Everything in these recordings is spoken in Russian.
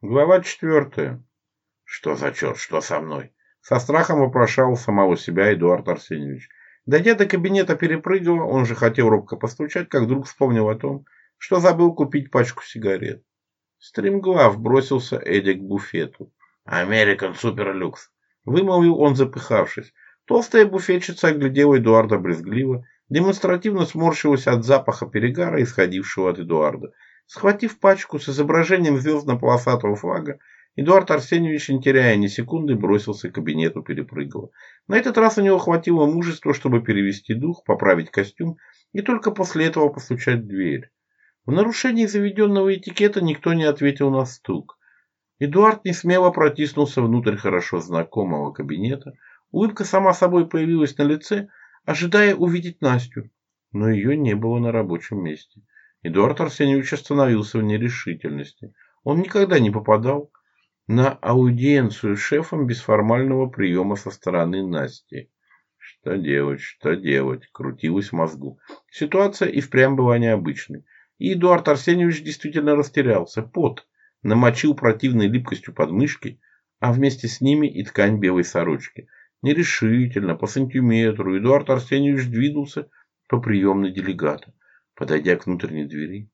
Глава четвертая. Что за черт? Что со мной? Со страхом вопрошал самого себя Эдуард Арсеньевич. Дойдя до кабинета перепрыгивал, он же хотел робко постучать, как вдруг вспомнил о том, что забыл купить пачку сигарет. Стремглав бросился Эдик к буфету. «Американ Суперлюкс!» — вымолвил он, запыхавшись. Толстая буфетчица оглядела Эдуарда брезгливо, демонстративно сморщилась от запаха перегара, исходившего от Эдуарда — Схватив пачку с изображением звездно-полосатого флага, Эдуард Арсеньевич, не теряя ни секунды, бросился к кабинету перепрыгивая. На этот раз у него хватило мужества, чтобы перевести дух, поправить костюм и только после этого постучать в дверь. В нарушении заведенного этикета никто не ответил на стук. Эдуард несмело протиснулся внутрь хорошо знакомого кабинета. Улыбка сама собой появилась на лице, ожидая увидеть Настю, но ее не было на рабочем месте. Эдуард Арсеньевич остановился в нерешительности. Он никогда не попадал на аудиенцию шефом без формального приема со стороны Насти. Что делать, что делать, крутилось в мозгу. Ситуация и впрямь была необычной. И Эдуард Арсеньевич действительно растерялся. Пот намочил противной липкостью подмышки, а вместе с ними и ткань белой сорочки. Нерешительно, по сантиметру, Эдуард Арсеньевич двинулся по приемной делегата. Подойдя к внутренней двери,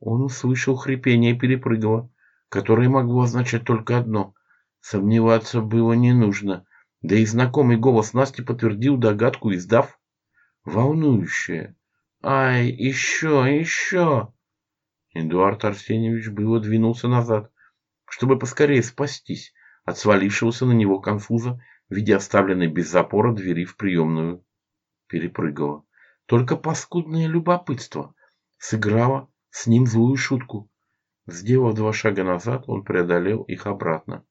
он услышал хрипение перепрыгала, которое могло означать только одно. Сомневаться было не нужно, да и знакомый голос Насти подтвердил догадку, издав волнующее. «Ай, еще, еще!» Эдуард Арсеньевич было двинулся назад, чтобы поскорее спастись от свалившегося на него конфуза в виде оставленной без запора двери в приемную. Перепрыгала. Только паскудное любопытство сыграло с ним злую шутку. Сделав два шага назад, он преодолел их обратно.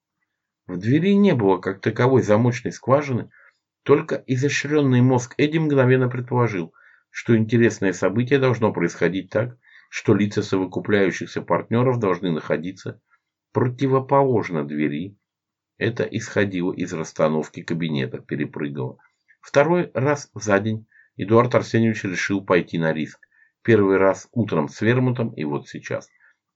В двери не было как таковой замочной скважины, только изощренный мозг Эдди мгновенно предположил, что интересное событие должно происходить так, что лица совокупляющихся партнеров должны находиться противоположно двери. Это исходило из расстановки кабинета, перепрыгало. Второй раз за день Эдуард Арсеньевич решил пойти на риск. Первый раз утром с Вермутом и вот сейчас.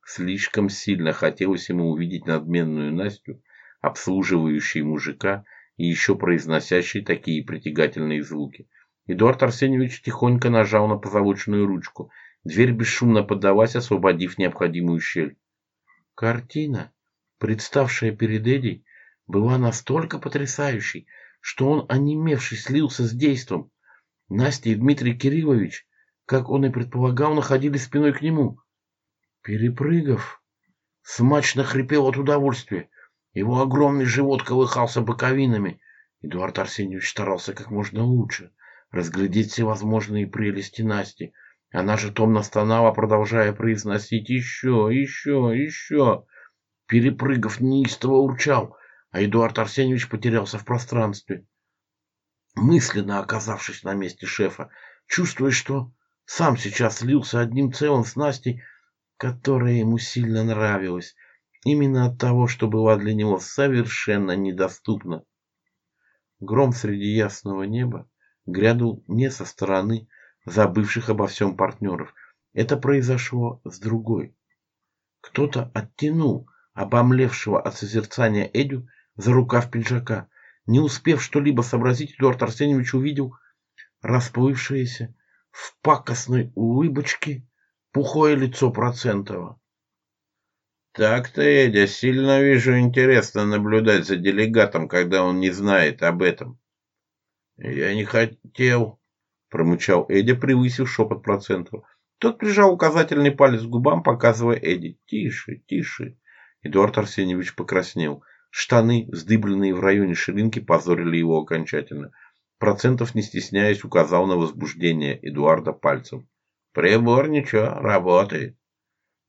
Слишком сильно хотелось ему увидеть надменную Настю, обслуживающей мужика и еще произносящей такие притягательные звуки. Эдуард Арсеньевич тихонько нажал на позолоченную ручку. Дверь бесшумно поддалась, освободив необходимую щель. Картина, представшая перед Эдей, была настолько потрясающей, что он, онемевший, слился с действом. Настя и Дмитрий Кириллович, как он и предполагал, находились спиной к нему. Перепрыгов смачно хрипел от удовольствия. Его огромный живот колыхался боковинами. Эдуард Арсеньевич старался как можно лучше разглядеть всевозможные прелести Насти. Она же томно стонала, продолжая произносить «Еще, еще, еще!». Перепрыгов неистово урчал, а Эдуард Арсеньевич потерялся в пространстве мысленно оказавшись на месте шефа, чувствуя, что сам сейчас слился одним целым с Настей, которая ему сильно нравилась, именно от того, что была для него совершенно недоступна. Гром среди ясного неба грянул не со стороны забывших обо всем партнеров. Это произошло с другой. Кто-то оттянул обомлевшего от созерцания Эдю за рукав пиджака, не успев что-либо сообразить, Эдуард Арсеньевич увидел расплывшееся в пакостной улыбочке пухое лицо Процентова. Так-то, Эдя, сильно вижу, интересно наблюдать за делегатом, когда он не знает об этом. Я не хотел, промычал Эдя, превысив шепот Процентова. Тот прижал указательный палец к губам, показывая Эдди. «Тише, тише!» Эдуард Арсеньевич покраснел. Штаны, вздыбленные в районе ширинки, позорили его окончательно. Процентов, не стесняясь, указал на возбуждение Эдуарда пальцем. «Прибор ничего, работает».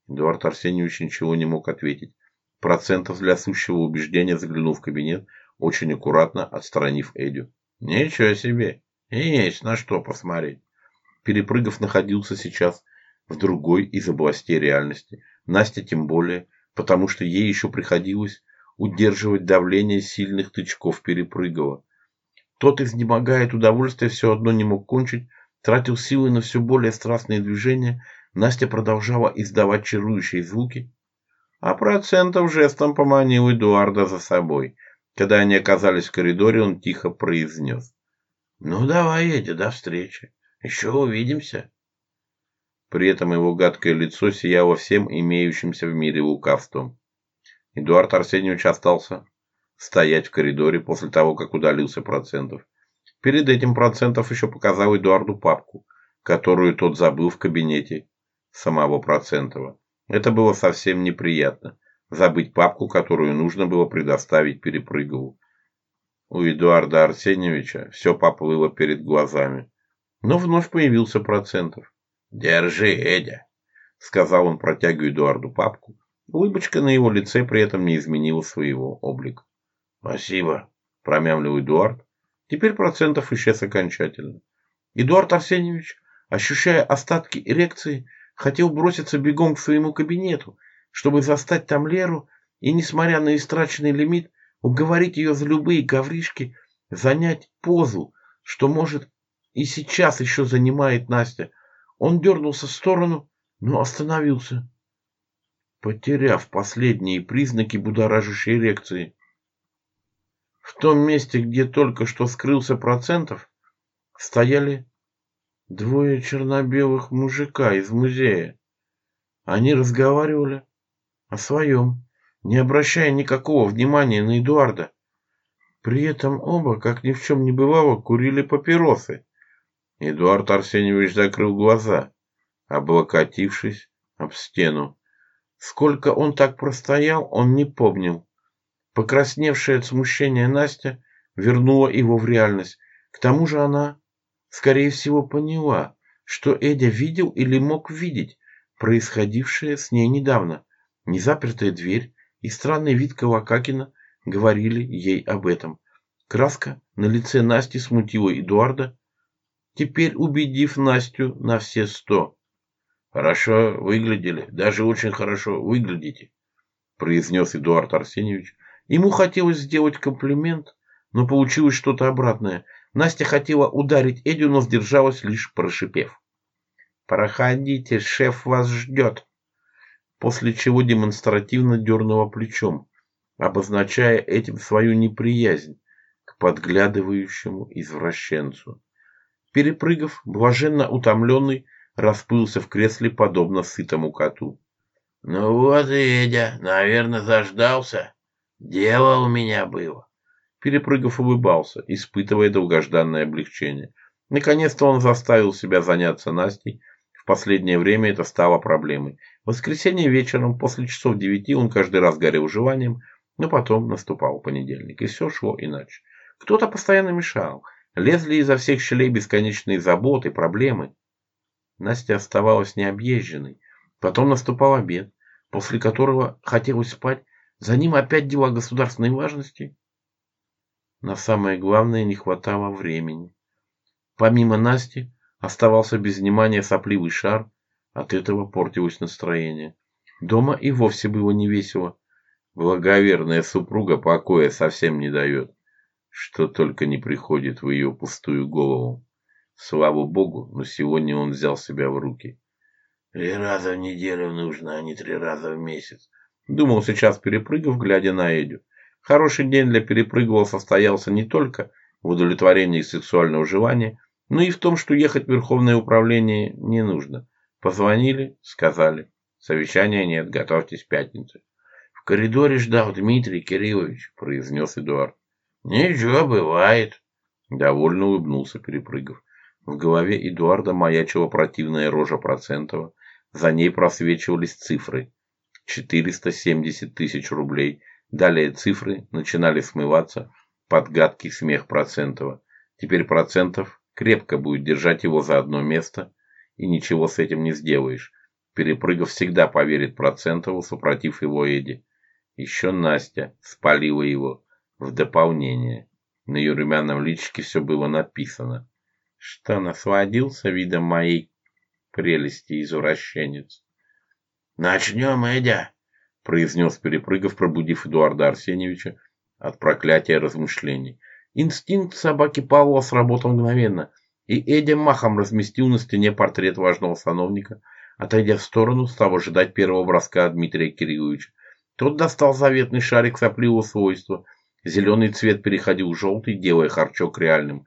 Эдуард Арсеньевич ничего не мог ответить. Процентов для сущего убеждения заглянул в кабинет, очень аккуратно отстранив Эдю. «Ничего себе! Есть на что посмотреть!» Перепрыгов находился сейчас в другой из областей реальности. Настя тем более, потому что ей еще приходилось удерживать давление сильных тычков Перепрыгова. Тот изнемогая от удовольствия все одно не мог кончить, тратил силы на все более страстные движения, Настя продолжала издавать чарующие звуки, а процентов жестом поманил Эдуарда за собой. Когда они оказались в коридоре, он тихо произнес. «Ну давай, Эдя, до встречи. Еще увидимся». При этом его гадкое лицо сияло всем имеющимся в мире лукавством. Эдуард Арсеньевич остался стоять в коридоре после того, как удалился Процентов. Перед этим Процентов еще показал Эдуарду папку, которую тот забыл в кабинете самого Процентова. Это было совсем неприятно – забыть папку, которую нужно было предоставить Перепрыгову. У Эдуарда Арсеньевича все поплыло перед глазами. Но вновь появился Процентов. «Держи, Эдя!» – сказал он, протягивая Эдуарду папку – Улыбочка на его лице при этом не изменила своего облика. «Спасибо», – промямлил Эдуард. Теперь процентов исчез окончательно. Эдуард Арсеньевич, ощущая остатки эрекции, хотел броситься бегом к своему кабинету, чтобы застать там Леру и, несмотря на истраченный лимит, уговорить ее за любые ковришки занять позу, что, может, и сейчас еще занимает Настя. Он дернулся в сторону, но остановился потеряв последние признаки будоражащей эрекции. В том месте, где только что скрылся процентов, стояли двое черно-белых мужика из музея. Они разговаривали о своем, не обращая никакого внимания на Эдуарда. При этом оба, как ни в чем не бывало, курили папиросы. Эдуард Арсеньевич закрыл глаза, облокотившись об стену. Сколько он так простоял, он не помнил. Покрасневшая от смущения Настя вернула его в реальность. К тому же она, скорее всего, поняла, что Эдя видел или мог видеть происходившее с ней недавно. Незапертая дверь и странный вид Колокакина говорили ей об этом. Краска на лице Насти смутила Эдуарда, теперь убедив Настю на все сто. Хорошо выглядели, даже очень хорошо выглядите, произнес Эдуард Арсеньевич. Ему хотелось сделать комплимент, но получилось что-то обратное. Настя хотела ударить Эдю, но сдержалась, лишь прошипев. «Проходите, шеф вас ждет!» После чего демонстративно дернула плечом, обозначая этим свою неприязнь к подглядывающему извращенцу. Перепрыгов, блаженно утомленный, расплылся в кресле, подобно сытому коту. «Ну вот Эдя, наверное, заждался. Дело у меня было». Перепрыгов улыбался, испытывая долгожданное облегчение. Наконец-то он заставил себя заняться Настей. В последнее время это стало проблемой. В воскресенье вечером после часов девяти он каждый раз горел желанием, но потом наступал понедельник, и все шло иначе. Кто-то постоянно мешал. Лезли изо всех щелей бесконечные заботы, проблемы. Настя оставалась необъезженной. Потом наступал обед, после которого хотелось спать. За ним опять дела государственной важности. На самое главное не хватало времени. Помимо Насти оставался без внимания сопливый шар, от этого портилось настроение. Дома и вовсе было не весело. Благоверная супруга покоя совсем не дает, что только не приходит в ее пустую голову. Слава богу, но сегодня он взял себя в руки. «Три раза в неделю нужно, а не три раза в месяц», — думал сейчас Перепрыгов, глядя на Эдю. Хороший день для Перепрыгова состоялся не только в удовлетворении сексуального желания, но и в том, что ехать в Верховное управление не нужно. Позвонили, сказали, совещания нет, готовьтесь в пятницу. «В коридоре ждал Дмитрий Кириллович», — произнес Эдуард. «Ничего, бывает», — довольно улыбнулся Перепрыгов. В голове Эдуарда маячила противная рожа Процентова. За ней просвечивались цифры. 470 тысяч рублей. Далее цифры начинали смываться под гадкий смех Процентова. Теперь Процентов крепко будет держать его за одно место, и ничего с этим не сделаешь. Перепрыгов всегда поверит Процентову, супротив его Эди. Еще Настя спалила его в дополнение. На ее румяном личике все было написано что насладился видом моей прелести извращенец. «Начнем, Эдя!» — произнес Перепрыгов, пробудив Эдуарда Арсеньевича от проклятия размышлений. Инстинкт собаки Павла сработал мгновенно, и Эдя махом разместил на стене портрет важного сановника, отойдя в сторону, стал ожидать первого броска Дмитрия Кирилловича. Тот достал заветный шарик сопливого свойства. Зеленый цвет переходил в желтый, делая харчок реальным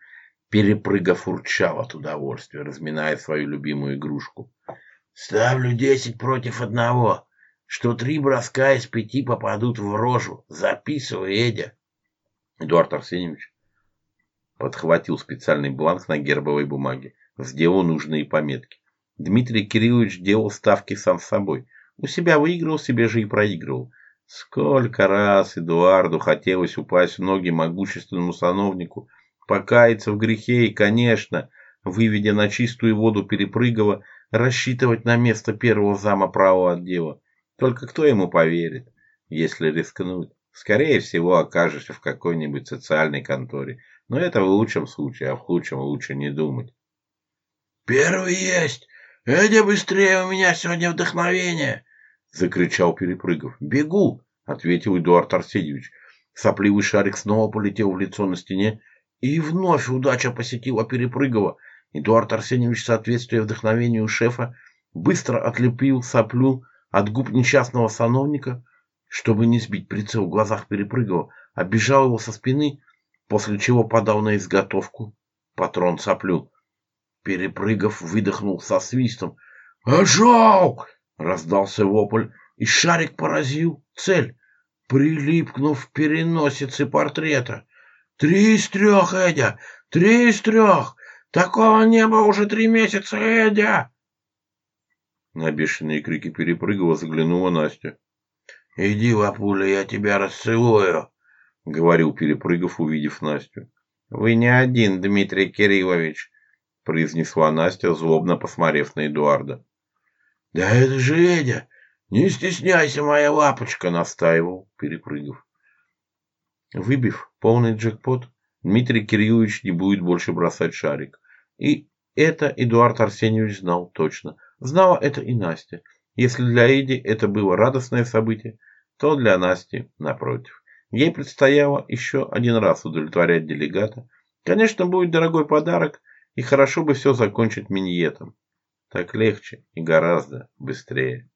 перепрыгав урчал от удовольствия, разминая свою любимую игрушку. «Ставлю десять против одного, что три броска из пяти попадут в рожу. Записывай, Эдя!» Эдуард Арсеньевич подхватил специальный бланк на гербовой бумаге, сделал нужные пометки. Дмитрий Кириллович делал ставки сам с собой. У себя выигрывал, себе же и проигрывал. Сколько раз Эдуарду хотелось упасть в ноги могущественному сановнику – Покаяться в грехе и, конечно, выведя на чистую воду Перепрыгова, рассчитывать на место первого зама правого отдела. Только кто ему поверит, если рискнуть? Скорее всего, окажешься в какой-нибудь социальной конторе. Но это в лучшем случае, а в худшем лучше не думать. «Первый есть! Эдя быстрее, у меня сегодня вдохновение!» — закричал Перепрыгов. «Бегу!» — ответил Эдуард Арсеньевич. Сопливый шарик снова полетел в лицо на стене, и вновь удача посетила Перепрыгова. Эдуард Арсеньевич, соответствуя вдохновению шефа, быстро отлепил соплю от губ несчастного сановника, чтобы не сбить прицел в глазах Перепрыгова, обижал его со спины, после чего подал на изготовку патрон соплю. Перепрыгов выдохнул со свистом. «А «Ожог!» — раздался вопль, и шарик поразил цель, прилипкнув к переносице портрета. «Три из трех, Эдя! Три из трех! Такого было уже три месяца, Эдя!» На бешеные крики перепрыгала, заглянула Настя. «Иди, Вапуля, я тебя расцелую!» — говорил Перепрыгов, увидев Настю. «Вы не один, Дмитрий Кириллович!» — произнесла Настя, злобно посмотрев на Эдуарда. «Да это же Эдя! Не стесняйся, моя лапочка!» — настаивал Перепрыгов. Выбив полный джекпот, Дмитрий Кириллович не будет больше бросать шарик. И это Эдуард Арсеньевич знал точно. Знала это и Настя. Если для Эди это было радостное событие, то для Насти, напротив, ей предстояло еще один раз удовлетворять делегата. Конечно, будет дорогой подарок, и хорошо бы все закончить миньетом. Так легче и гораздо быстрее.